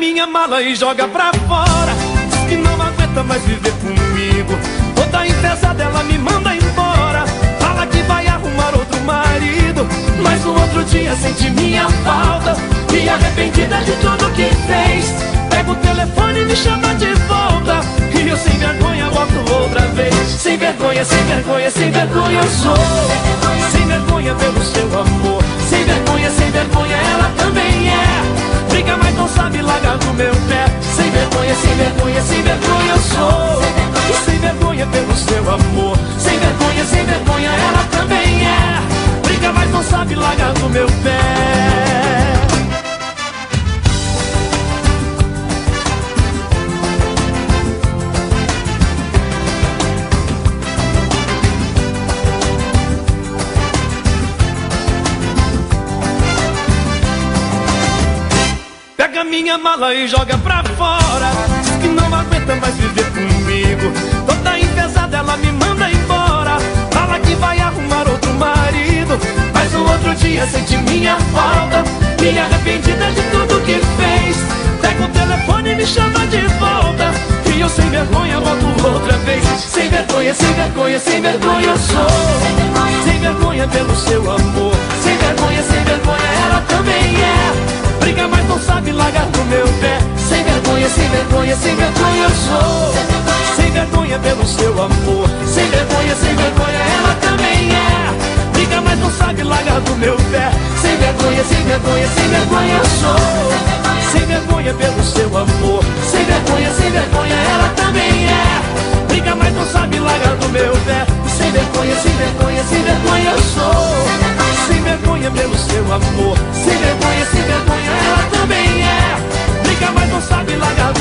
minha mala e joga pra fora. Diz que não aguenta mais viver comigo. Toda enfesada ela me manda embora. Fala que vai arrumar outro marido. Mas no outro dia sente minha falta. E arrependida de tudo que fez. Pega o telefone e me chama de volta. E eu sem vergonha volto outra vez. Sem vergonha, sem vergonha, sem vergonha eu sou. Sem vergonha pelo seu amor. Pega minha mala e joga pra fora. Diz que não aguenta mais viver comigo. Toda enfesada ela me manda embora. Fala que vai arrumar outro marido. Mas no outro dia sente minha falta. E arrependida de tudo que fez. Pega o telefone e me chama de volta. E eu sem vergonha volto outra vez. Sem vergonha, sem vergonha, sem vergonha eu sou. Sem vergonha pelo seu amor. Mas não sabe largar do meu pé. Sem vergonha, sem vergonha, sem vergonha eu sou. Sem vergonha pelo seu amor. Sem vergonha, sem vergonha ela também é. Briga, mas não sabe largar do meu pé. Sem vergonha, sem vergonha, sem vergonha eu sou. Sem vergonha pelo seu amor. Sem vergonha, sem vergonha ela também é. Briga, mas não sabe largar do meu pé. Sem vergonha, sem vergonha, sem vergonha eu sou. Sem vergonha pelo seu amor. Sem vergonha, sem sabe largar